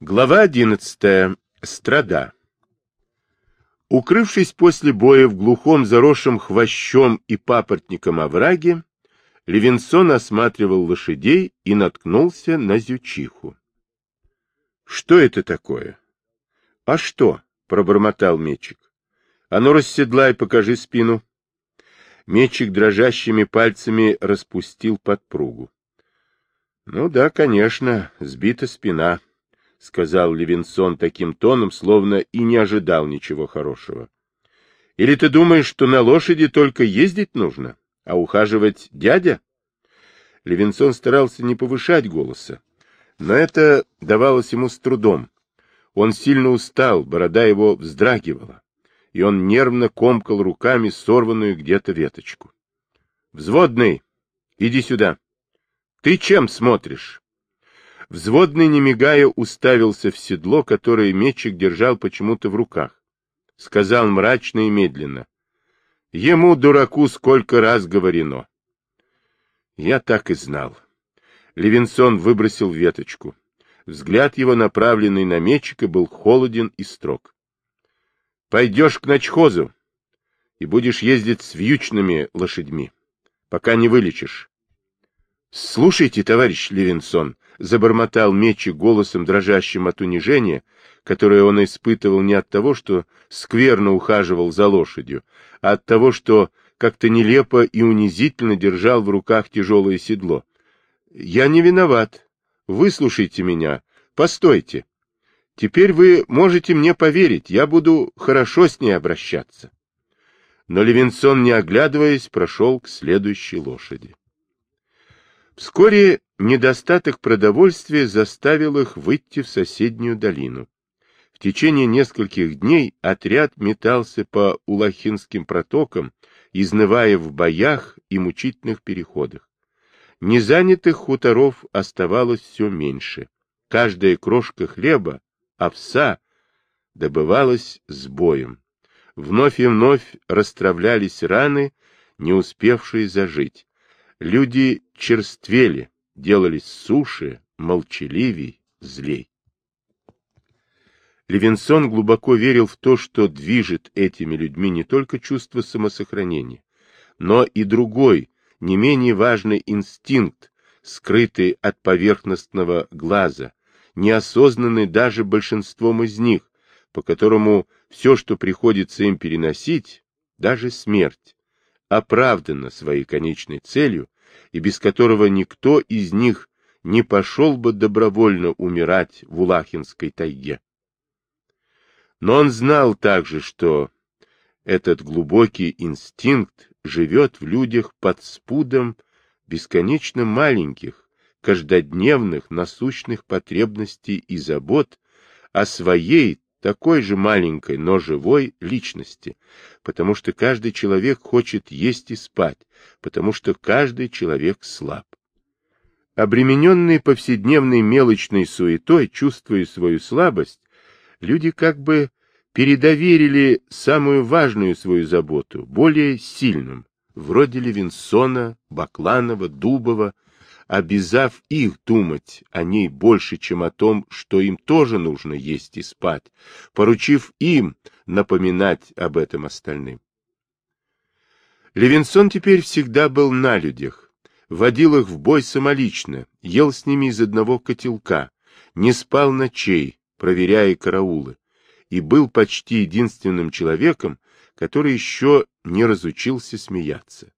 Глава одиннадцатая. Страда. Укрывшись после боя в глухом заросшем хвощом и папоротником овраге, Левинсон осматривал лошадей и наткнулся на зючиху. — Что это такое? — А что? — пробормотал Мечик. — А ну, расседлай, покажи спину. Мечик дрожащими пальцами распустил подпругу. — Ну да, конечно, сбита спина. — сказал Левинсон таким тоном, словно и не ожидал ничего хорошего. — Или ты думаешь, что на лошади только ездить нужно, а ухаживать дядя? Левинсон старался не повышать голоса, но это давалось ему с трудом. Он сильно устал, борода его вздрагивала, и он нервно комкал руками сорванную где-то веточку. — Взводный, иди сюда. — Ты чем смотришь? Взводный, не мигая, уставился в седло, которое мечик держал почему-то в руках. Сказал мрачно и медленно. Ему, дураку, сколько раз говорено. Я так и знал. Левинсон выбросил веточку. Взгляд его, направленный на мечика, был холоден и строг. — Пойдешь к ночхозу и будешь ездить с вьючными лошадьми, пока не вылечишь. — Слушайте, товарищ Левинсон, — забормотал Мечи голосом, дрожащим от унижения, которое он испытывал не от того, что скверно ухаживал за лошадью, а от того, что как-то нелепо и унизительно держал в руках тяжелое седло. — Я не виноват. Выслушайте меня. Постойте. Теперь вы можете мне поверить, я буду хорошо с ней обращаться. Но Левинсон, не оглядываясь, прошел к следующей лошади. Вскоре недостаток продовольствия заставил их выйти в соседнюю долину. В течение нескольких дней отряд метался по Улахинским протокам, изнывая в боях и мучительных переходах. Незанятых хуторов оставалось все меньше. Каждая крошка хлеба, овса, добывалась с боем. Вновь и вновь расстравлялись раны, не успевшие зажить. Люди черствели, делались суше, молчаливей, злей. Левинсон глубоко верил в то, что движет этими людьми не только чувство самосохранения, но и другой, не менее важный инстинкт, скрытый от поверхностного глаза, неосознанный даже большинством из них, по которому все, что приходится им переносить, даже смерть, оправдано своей конечной целью и без которого никто из них не пошел бы добровольно умирать в Улахинской тайге. Но он знал также, что этот глубокий инстинкт живет в людях под спудом бесконечно маленьких, каждодневных насущных потребностей и забот о своей такой же маленькой, но живой личности, потому что каждый человек хочет есть и спать, потому что каждый человек слаб. Обремененные повседневной мелочной суетой, чувствуя свою слабость, люди как бы передоверили самую важную свою заботу, более сильным, вроде Левинсона, Бакланова, Дубова, обязав их думать о ней больше, чем о том, что им тоже нужно есть и спать, поручив им напоминать об этом остальным. Левинсон теперь всегда был на людях, водил их в бой самолично, ел с ними из одного котелка, не спал ночей, проверяя караулы, и был почти единственным человеком, который еще не разучился смеяться.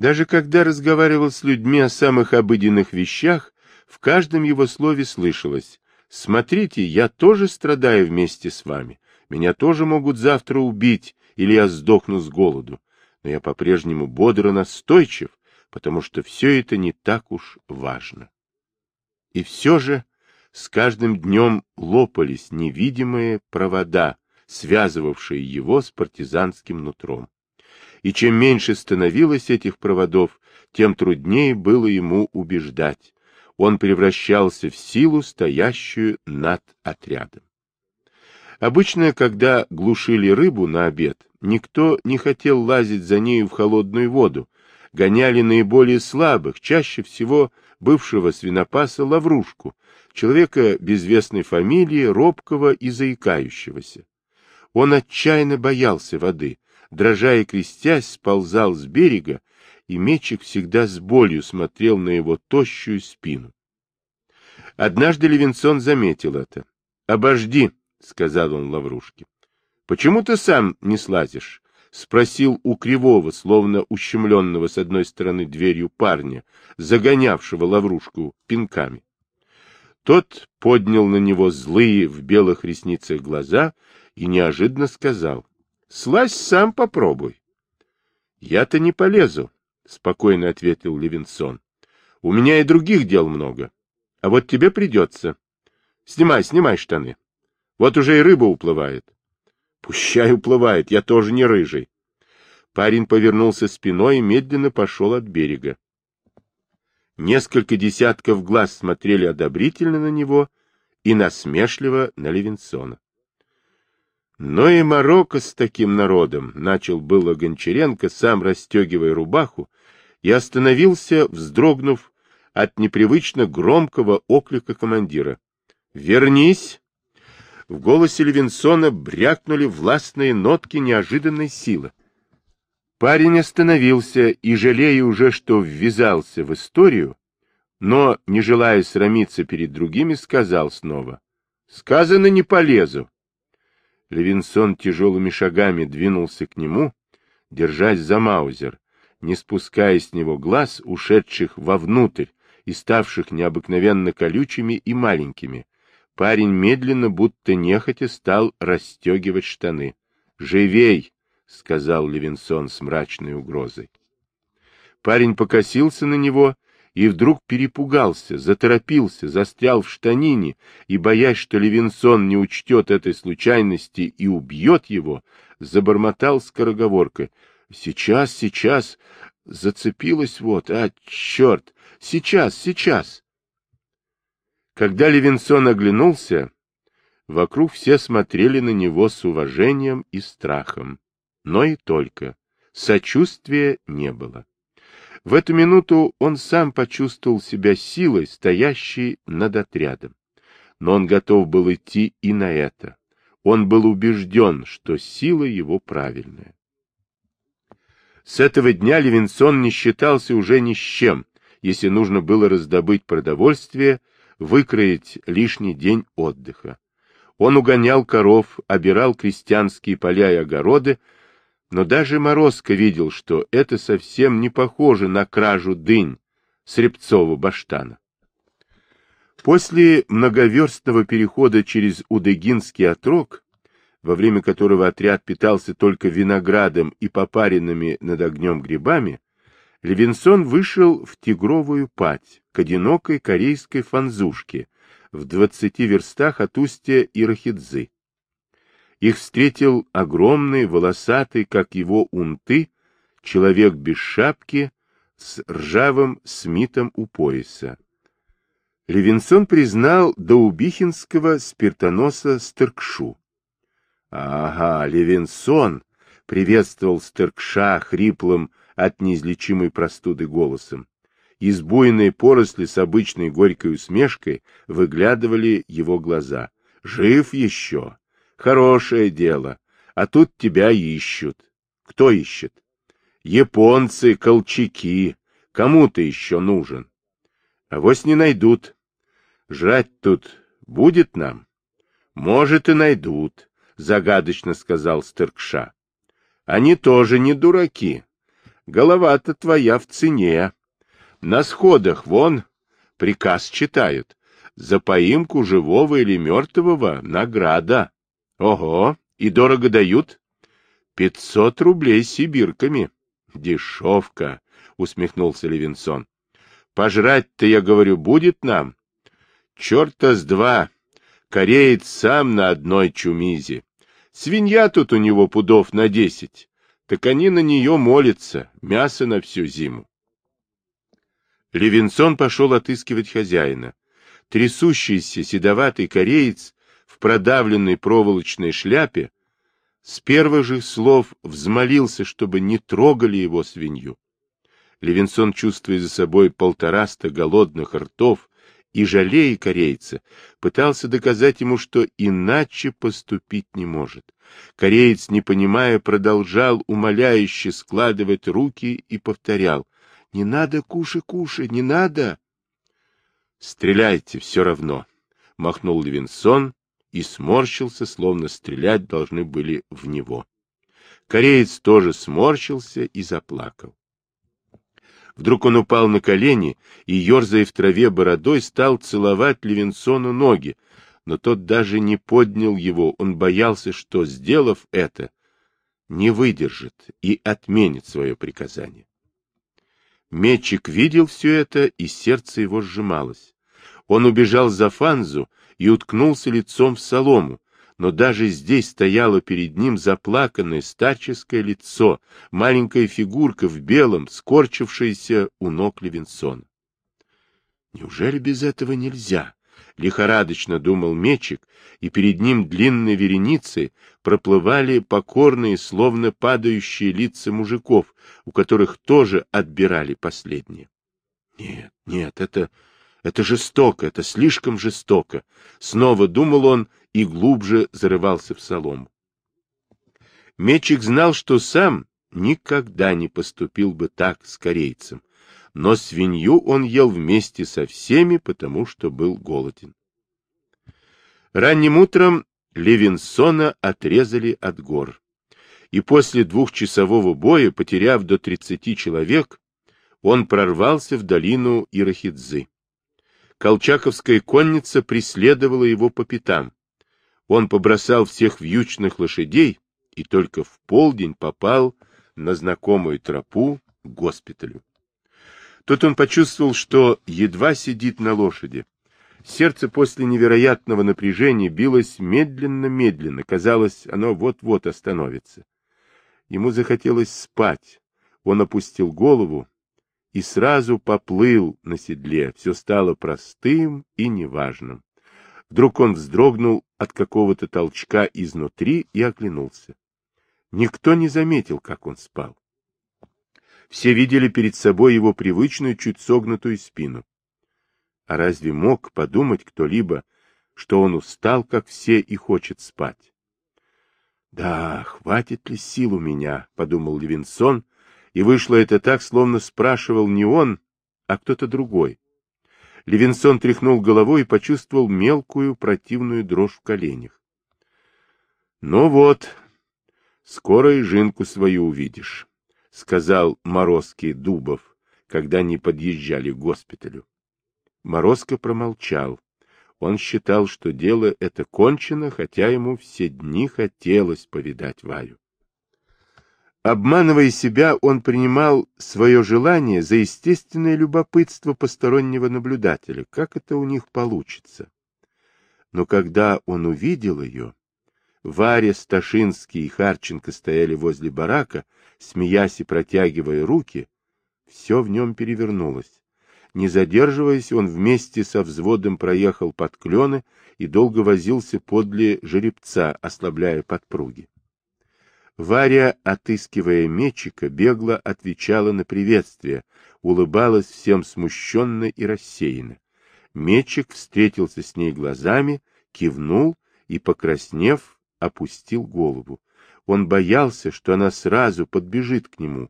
Даже когда разговаривал с людьми о самых обыденных вещах, в каждом его слове слышалось «Смотрите, я тоже страдаю вместе с вами, меня тоже могут завтра убить, или я сдохну с голоду, но я по-прежнему бодро настойчив, потому что все это не так уж важно». И все же с каждым днем лопались невидимые провода, связывавшие его с партизанским нутром и чем меньше становилось этих проводов, тем труднее было ему убеждать. Он превращался в силу, стоящую над отрядом. Обычно, когда глушили рыбу на обед, никто не хотел лазить за нею в холодную воду, гоняли наиболее слабых, чаще всего бывшего свинопаса лаврушку, человека безвестной фамилии, робкого и заикающегося. Он отчаянно боялся воды, дрожа и крестясь, сползал с берега, и мечик всегда с болью смотрел на его тощую спину. Однажды Левинсон заметил это. — Обожди, — сказал он Лаврушке. — Почему ты сам не слазишь? — спросил у Кривого, словно ущемленного с одной стороны дверью парня, загонявшего Лаврушку пинками. Тот поднял на него злые в белых ресницах глаза и неожиданно сказал, — Слазь сам попробуй. — Я-то не полезу, — спокойно ответил Левинсон. — У меня и других дел много. А вот тебе придется. Снимай, снимай штаны. Вот уже и рыба уплывает. Пущай уплывает, я тоже не рыжий. Парень повернулся спиной и медленно пошел от берега. Несколько десятков глаз смотрели одобрительно на него и насмешливо на Левинсона. Но и Марокко с таким народом, — начал было Гончаренко, сам расстегивая рубаху, и остановился, вздрогнув от непривычно громкого оклика командира. «Вернись!» В голосе Левинсона брякнули властные нотки неожиданной силы. Парень остановился и, жалея уже, что ввязался в историю, но, не желая срамиться перед другими, сказал снова. «Сказано, не полезу». Левинсон тяжелыми шагами двинулся к нему, держась за маузер, не спуская с него глаз, ушедших вовнутрь и ставших необыкновенно колючими и маленькими, Парень медленно, будто нехотя, стал расстегивать штаны. «Живей!» — сказал Левинсон с мрачной угрозой. Парень покосился на него и вдруг перепугался, заторопился, застрял в штанине и, боясь, что Левинсон не учтет этой случайности и убьет его, забормотал скороговоркой. «Сейчас, сейчас! Зацепилась вот! А, черт! Сейчас, сейчас!» Когда Левинсон оглянулся, вокруг все смотрели на него с уважением и страхом. Но и только. Сочувствия не было. В эту минуту он сам почувствовал себя силой, стоящей над отрядом. Но он готов был идти и на это. Он был убежден, что сила его правильная. С этого дня Левинсон не считался уже ни с чем, если нужно было раздобыть продовольствие выкроить лишний день отдыха. Он угонял коров, обирал крестьянские поля и огороды, но даже Морозко видел, что это совсем не похоже на кражу дынь с Репцова баштана. После многоверстного перехода через Удыгинский отрог, во время которого отряд питался только виноградом и попаренными над огнем грибами, Левинсон вышел в тигровую пать к одинокой корейской фанзушке в двадцати верстах от устья Ирахидзы. Их встретил огромный, волосатый, как его унты, человек без шапки с ржавым смитом у пояса. Левинсон признал доубихинского спиртоноса Стеркшу. — Ага, Левинсон! — приветствовал Стеркша хриплым, от неизлечимой простуды голосом. Из буйной поросли с обычной горькой усмешкой выглядывали его глаза. «Жив еще! Хорошее дело! А тут тебя ищут. Кто ищет? Японцы, колчаки. Кому ты еще нужен? А вось не найдут. Жрать тут будет нам? Может, и найдут, — загадочно сказал Стеркша. Они тоже не дураки. Голова-то твоя в цене. На сходах вон приказ читают. За поимку живого или мертвого награда. Ого, и дорого дают? Пятьсот рублей сибирками. Дешевка, усмехнулся Левинсон. Пожрать-то, я говорю, будет нам? Черта с два. Кореец сам на одной чумизе. Свинья тут у него пудов на десять так они на нее молятся, мясо на всю зиму. Левинсон пошел отыскивать хозяина. Трясущийся седоватый кореец продавленной проволочной шляпе с первых же слов взмолился, чтобы не трогали его свинью. Левинсон, чувствуя за собой полтораста голодных ртов и, жалея корейца, пытался доказать ему, что иначе поступить не может. Кореец, не понимая, продолжал умоляюще складывать руки и повторял. — Не надо, кушай, кушай, не надо! — Стреляйте, все равно! — махнул Левинсон и сморщился, словно стрелять должны были в него. Кореец тоже сморщился и заплакал. Вдруг он упал на колени и, ерзая в траве бородой, стал целовать Левинсону ноги, но тот даже не поднял его, он боялся, что, сделав это, не выдержит и отменит свое приказание. Метчик видел все это, и сердце его сжималось. Он убежал за Фанзу и уткнулся лицом в солому, но даже здесь стояло перед ним заплаканное старческое лицо, маленькая фигурка в белом, скорчившаяся у ног Левинсона. Неужели без этого нельзя? Лихорадочно думал мечик, и перед ним длинной вереницей проплывали покорные, словно падающие лица мужиков, у которых тоже отбирали последнее. Нет, нет, это, это жестоко, это слишком жестоко. Снова думал он и глубже зарывался в солому. Мечик знал, что сам никогда не поступил бы так с корейцем, но свинью он ел вместе со всеми, потому что был голоден. Ранним утром Левинсона отрезали от гор, и после двухчасового боя, потеряв до тридцати человек, он прорвался в долину Ирахидзы. Колчаковская конница преследовала его по пятам, он побросал всех вьючных лошадей и только в полдень попал на знакомую тропу к госпиталю. Тут он почувствовал, что едва сидит на лошади. Сердце после невероятного напряжения билось медленно-медленно, казалось, оно вот-вот остановится. Ему захотелось спать. Он опустил голову и сразу поплыл на седле. Все стало простым и неважным. Вдруг он вздрогнул от какого-то толчка изнутри и оглянулся. Никто не заметил, как он спал. Все видели перед собой его привычную, чуть согнутую спину. А разве мог подумать кто-либо, что он устал, как все, и хочет спать? «Да, хватит ли сил у меня?» — подумал Левинсон, и вышло это так, словно спрашивал не он, а кто-то другой. Левинсон тряхнул головой и почувствовал мелкую противную дрожь в коленях. — Ну вот, скоро и жинку свою увидишь, — сказал Морозкий Дубов, когда они подъезжали к госпиталю. Морозко промолчал. Он считал, что дело это кончено, хотя ему все дни хотелось повидать Варю. Обманывая себя, он принимал свое желание за естественное любопытство постороннего наблюдателя, как это у них получится. Но когда он увидел ее, Варя, Сташинский и Харченко стояли возле барака, смеясь и протягивая руки, все в нем перевернулось. Не задерживаясь, он вместе со взводом проехал под клены и долго возился подле жеребца, ослабляя подпруги. Варя, отыскивая мечика, бегло отвечала на приветствие, улыбалась всем смущенно и рассеянно. Мечик встретился с ней глазами, кивнул и, покраснев, опустил голову. Он боялся, что она сразу подбежит к нему,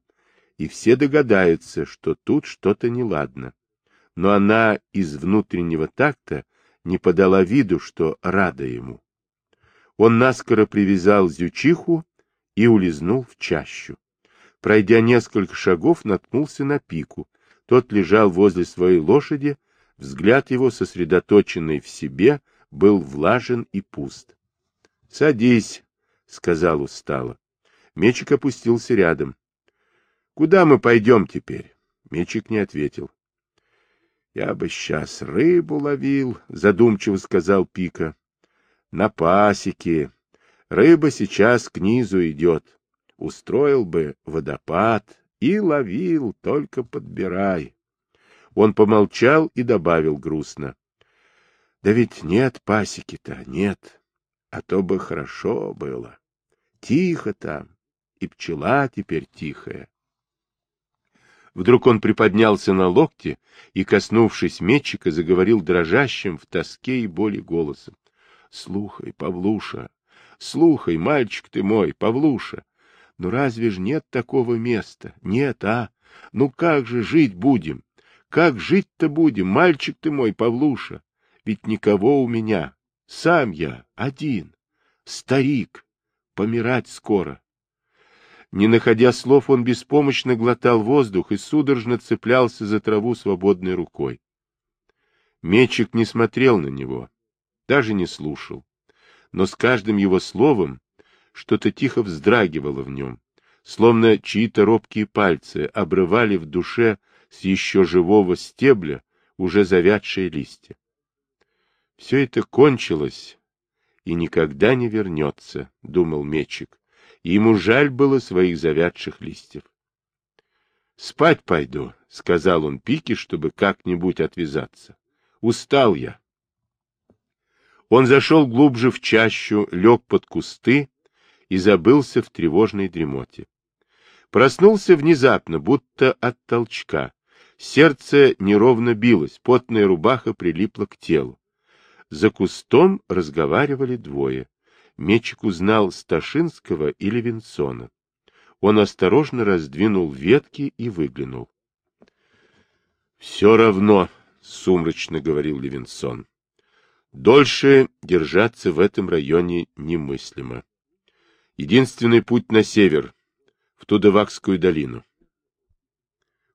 и все догадаются, что тут что-то неладно. Но она из внутреннего такта не подала виду, что рада ему. Он наскоро привязал зючиху и улизнул в чащу. Пройдя несколько шагов, наткнулся на пику. Тот лежал возле своей лошади, взгляд его, сосредоточенный в себе, был влажен и пуст. — Садись, — сказал устало. Мечик опустился рядом. — Куда мы пойдем теперь? Мечик не ответил. — Я бы сейчас рыбу ловил, — задумчиво сказал Пика. — На пасеке, Рыба сейчас к низу идет. Устроил бы водопад и ловил, только подбирай. Он помолчал и добавил грустно. Да ведь нет пасеки-то, нет. А то бы хорошо было. Тихо там, и пчела теперь тихая. Вдруг он приподнялся на локте и, коснувшись метчика, заговорил дрожащим в тоске и боли голосом. — Слухай, Павлуша, слухай, мальчик ты мой, Павлуша, ну разве ж нет такого места? Нет, а? Ну как же жить будем? Как жить-то будем, мальчик ты мой, Павлуша? Ведь никого у меня. Сам я один. Старик. Помирать скоро. Не находя слов, он беспомощно глотал воздух и судорожно цеплялся за траву свободной рукой. Мечик не смотрел на него, даже не слушал. Но с каждым его словом что-то тихо вздрагивало в нем, словно чьи-то робкие пальцы обрывали в душе с еще живого стебля уже завядшие листья. Все это кончилось и никогда не вернется, — думал Мечик и ему жаль было своих завядших листьев. — Спать пойду, — сказал он Пике, чтобы как-нибудь отвязаться. — Устал я. Он зашел глубже в чащу, лег под кусты и забылся в тревожной дремоте. Проснулся внезапно, будто от толчка. Сердце неровно билось, потная рубаха прилипла к телу. За кустом разговаривали двое. Мечик узнал Сташинского и Левинсона. Он осторожно раздвинул ветки и выглянул. — Все равно, — сумрачно говорил Левинсон. — Дольше держаться в этом районе немыслимо. Единственный путь на север, в Тудовакскую долину.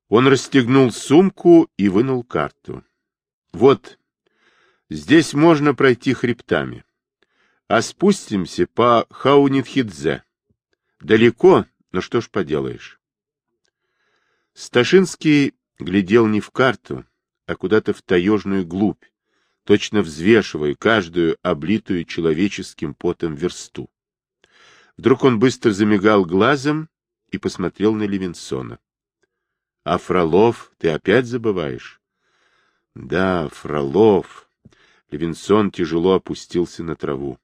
Он расстегнул сумку и вынул карту. Вот, здесь можно пройти хребтами а спустимся по Хаунитхидзе. Далеко, но что ж поделаешь. Сташинский глядел не в карту, а куда-то в таежную глубь, точно взвешивая каждую облитую человеческим потом версту. Вдруг он быстро замигал глазом и посмотрел на Левинсона. — А Фролов ты опять забываешь? — Да, Фролов. Левинсон тяжело опустился на траву.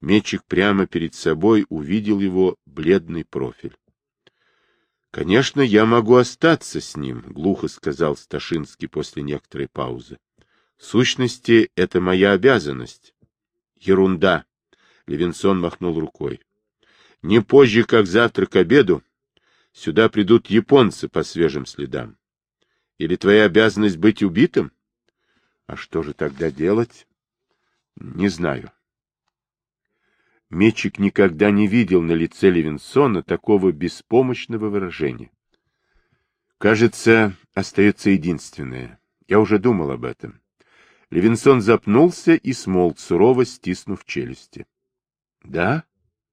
Мечик прямо перед собой увидел его бледный профиль. — Конечно, я могу остаться с ним, — глухо сказал Сташинский после некоторой паузы. — В сущности, это моя обязанность. — Ерунда! — Левинсон махнул рукой. — Не позже, как завтра к обеду, сюда придут японцы по свежим следам. Или твоя обязанность быть убитым? — А что же тогда делать? — Не знаю. Мечик никогда не видел на лице Левинсона такого беспомощного выражения. Кажется, остается единственное. Я уже думал об этом. Левинсон запнулся и смолк, сурово стиснув челюсти. — Да?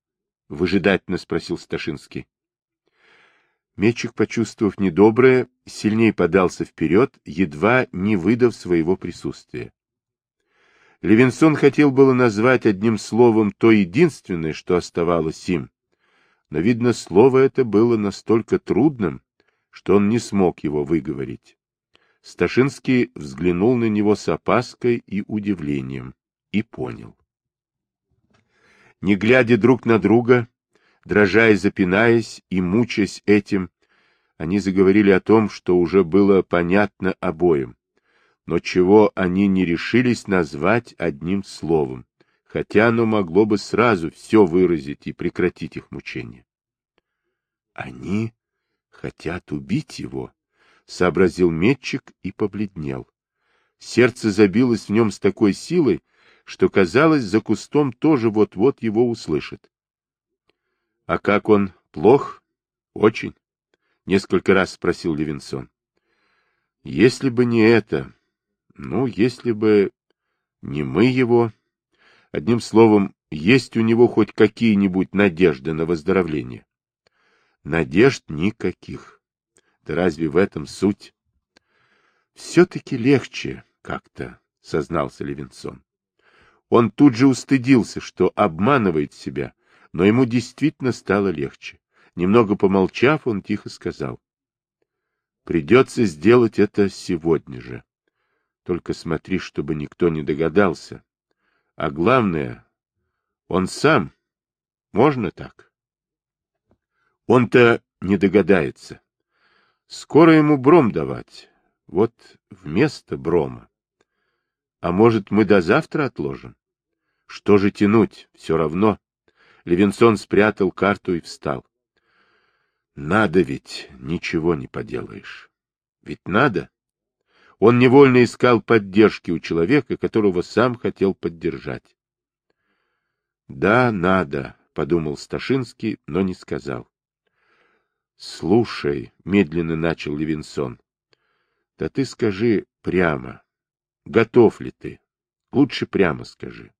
— выжидательно спросил Сташинский. Мечик, почувствовав недоброе, сильнее подался вперед, едва не выдав своего присутствия. Левинсон хотел было назвать одним словом то единственное, что оставалось им, но, видно, слово это было настолько трудным, что он не смог его выговорить. Сташинский взглянул на него с опаской и удивлением и понял. Не глядя друг на друга, дрожа и запинаясь и мучаясь этим, они заговорили о том, что уже было понятно обоим но чего они не решились назвать одним словом, хотя оно могло бы сразу все выразить и прекратить их мучения. Они хотят убить его, сообразил метчик и побледнел. Сердце забилось в нем с такой силой, что, казалось, за кустом тоже вот-вот его услышит. — А как он? Плох? — Очень. — несколько раз спросил Левинсон. — Если бы не это, ну, если бы не мы его... Одним словом, есть у него хоть какие-нибудь надежды на выздоровление? Надежд никаких. Да разве в этом суть? Все-таки легче как-то, сознался Левинсон. Он тут же устыдился, что обманывает себя, но ему действительно стало легче. Немного помолчав, он тихо сказал. Придется сделать это сегодня же. Только смотри, чтобы никто не догадался. А главное, он сам. Можно так? Он-то не догадается. Скоро ему бром давать. Вот вместо брома. А может, мы до завтра отложим? Что же тянуть? Все равно. Левинсон спрятал карту и встал. Надо ведь, ничего не поделаешь. Ведь надо. Он невольно искал поддержки у человека, которого сам хотел поддержать. Да, надо, подумал Сташинский, но не сказал. Слушай, медленно начал Левинсон. Да ты скажи прямо, готов ли ты? Лучше прямо скажи.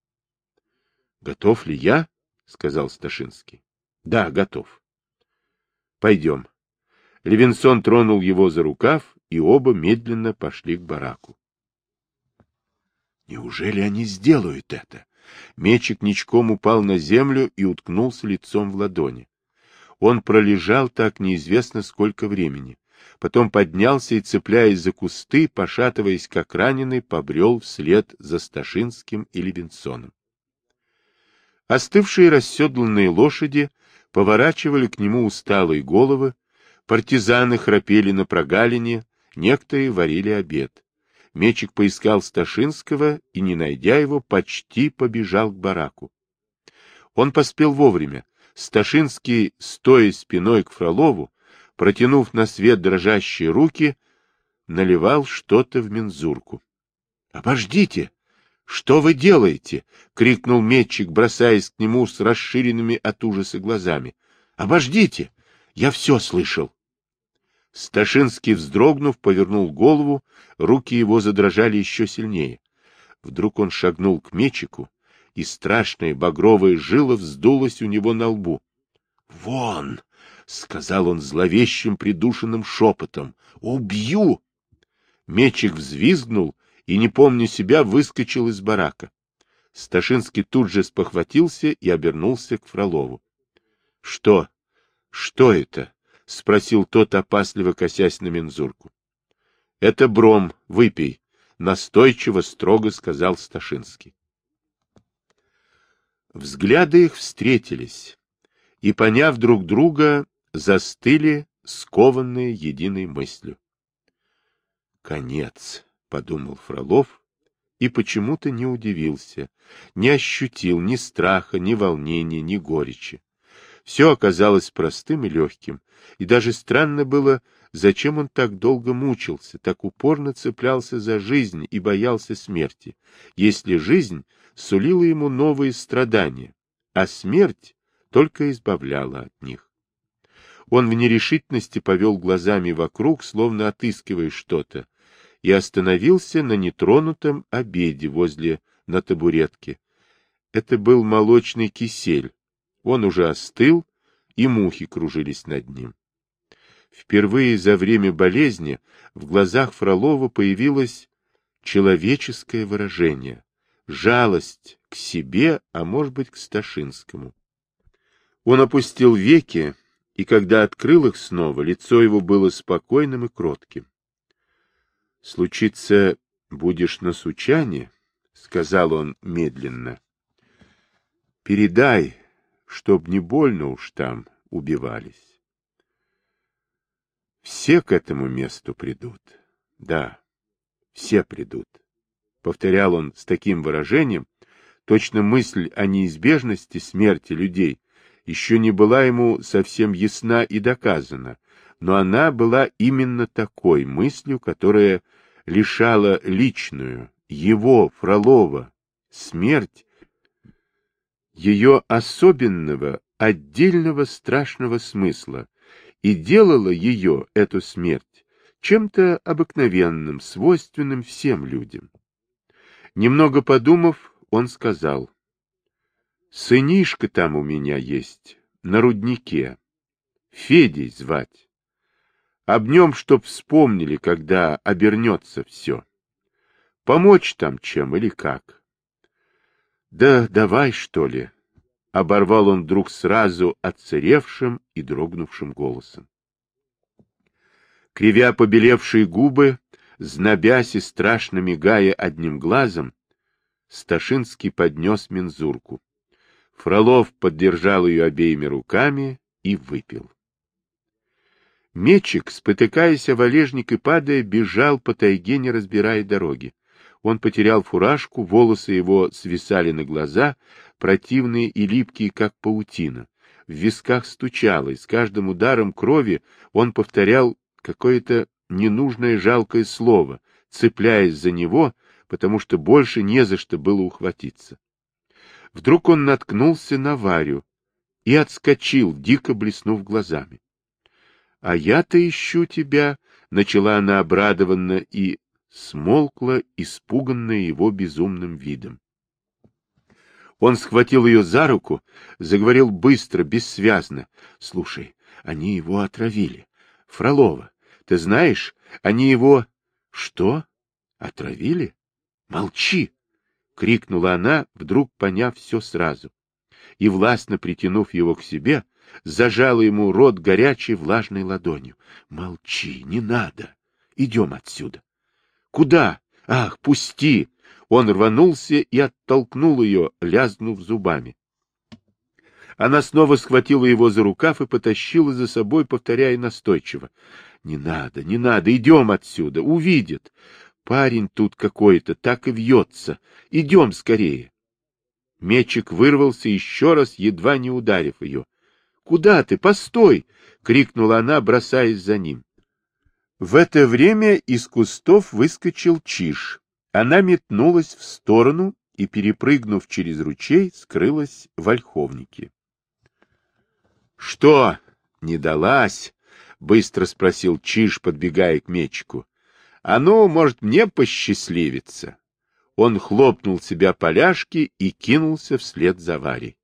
Готов ли я? сказал Сташинский. Да, готов. Пойдем. Левинсон тронул его за рукав, и оба медленно пошли к бараку. Неужели они сделают это? Мечик ничком упал на землю и уткнулся лицом в ладони. Он пролежал так неизвестно сколько времени. Потом поднялся и, цепляясь за кусты, пошатываясь как раненый, побрел вслед за Сташинским и Левинсоном. Остывшие расседланные лошади поворачивали к нему усталые головы, партизаны храпели на прогалине, некоторые варили обед. Мечик поискал Сташинского и, не найдя его, почти побежал к бараку. Он поспел вовремя. Сташинский, стоя спиной к Фролову, протянув на свет дрожащие руки, наливал что-то в мензурку. — Обождите! Что вы делаете? — крикнул метчик, бросаясь к нему с расширенными от ужаса глазами. — Обождите! Я все слышал. Сташинский, вздрогнув, повернул голову, руки его задрожали еще сильнее. Вдруг он шагнул к мечику, и страшная багровая жила вздулась у него на лбу. — Вон! — сказал он зловещим придушенным шепотом. — Убью! Мечик взвизгнул и, не помня себя, выскочил из барака. Сташинский тут же спохватился и обернулся к Фролову. — Что? Что это? — спросил тот, опасливо косясь на мензурку. — Это бром, выпей, — настойчиво строго сказал Сташинский. Взгляды их встретились, и, поняв друг друга, застыли, скованные единой мыслью. Конец подумал Фролов и почему-то не удивился, не ощутил ни страха, ни волнения, ни горечи. Все оказалось простым и легким, и даже странно было, зачем он так долго мучился, так упорно цеплялся за жизнь и боялся смерти, если жизнь сулила ему новые страдания, а смерть только избавляла от них. Он в нерешительности повел глазами вокруг, словно отыскивая что-то, и остановился на нетронутом обеде возле на табуретке. Это был молочный кисель. Он уже остыл, и мухи кружились над ним. Впервые за время болезни в глазах Фролова появилось человеческое выражение, жалость к себе, а может быть к Сташинскому. Он опустил веки, и когда открыл их снова, лицо его было спокойным и кротким. — Случится, будешь на Сучане, — сказал он медленно. — Передай, чтоб не больно уж там убивались. Все к этому месту придут. Да, все придут. Повторял он с таким выражением, точно мысль о неизбежности смерти людей еще не была ему совсем ясна и доказана, но она была именно такой мыслью, которая лишала личную, его, Фролова, смерть, ее особенного, отдельного страшного смысла, и делала ее, эту смерть, чем-то обыкновенным, свойственным всем людям. Немного подумав, он сказал, «Сынишка там у меня есть, на руднике, Федей звать. Об нем, чтоб вспомнили, когда обернется все. Помочь там чем или как? Да давай, что ли, — оборвал он вдруг сразу отсыревшим и дрогнувшим голосом. Кривя побелевшие губы, знобясь и страшно мигая одним глазом, Сташинский поднес мензурку. Фролов поддержал ее обеими руками и выпил. Мечик, спотыкаясь о валежник и падая, бежал по тайге, не разбирая дороги. Он потерял фуражку, волосы его свисали на глаза, противные и липкие, как паутина. В висках стучало, и с каждым ударом крови он повторял какое-то ненужное жалкое слово, цепляясь за него, потому что больше не за что было ухватиться. Вдруг он наткнулся на Варю и отскочил, дико блеснув глазами. — А я-то ищу тебя, — начала она обрадованно и смолкла, испуганная его безумным видом. Он схватил ее за руку, заговорил быстро, бессвязно. — Слушай, они его отравили. Фролова, ты знаешь, они его... — Что? Отравили? Молчи! — крикнула она, вдруг поняв все сразу. И, властно притянув его к себе, зажала ему рот горячей влажной ладонью. — Молчи, не надо. Идем отсюда. — Куда? Ах, пусти! Он рванулся и оттолкнул ее, лязнув зубами. Она снова схватила его за рукав и потащила за собой, повторяя настойчиво. — Не надо, не надо, идем отсюда, увидит. Парень тут какой-то, так и вьется. Идем скорее. Мечик вырвался еще раз, едва не ударив ее. Куда ты? Постой! — крикнула она, бросаясь за ним. В это время из кустов выскочил Чиж. Она метнулась в сторону и, перепрыгнув через ручей, скрылась в ольховнике. — Что, не далась? — быстро спросил Чиж, подбегая к мечику. — А ну, может, мне посчастливиться? Он хлопнул себя поляшки и кинулся вслед за Варей.